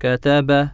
كتب